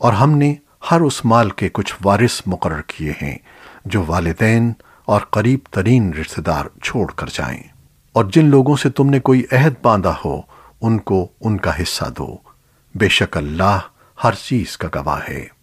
اور ہم نے ہر اس مال کے کچھ وارث مقرر کیے ہیں، جو والدین اور قریب ترین رشتہ دار چھوڑ کر جائیں۔ اور جن لوگوں سے تم نے کوئی عہد باندھا ہو، ان کو ان کا حصہ دو۔ بے شک اللہ ہر چیز کا گواہ ہے۔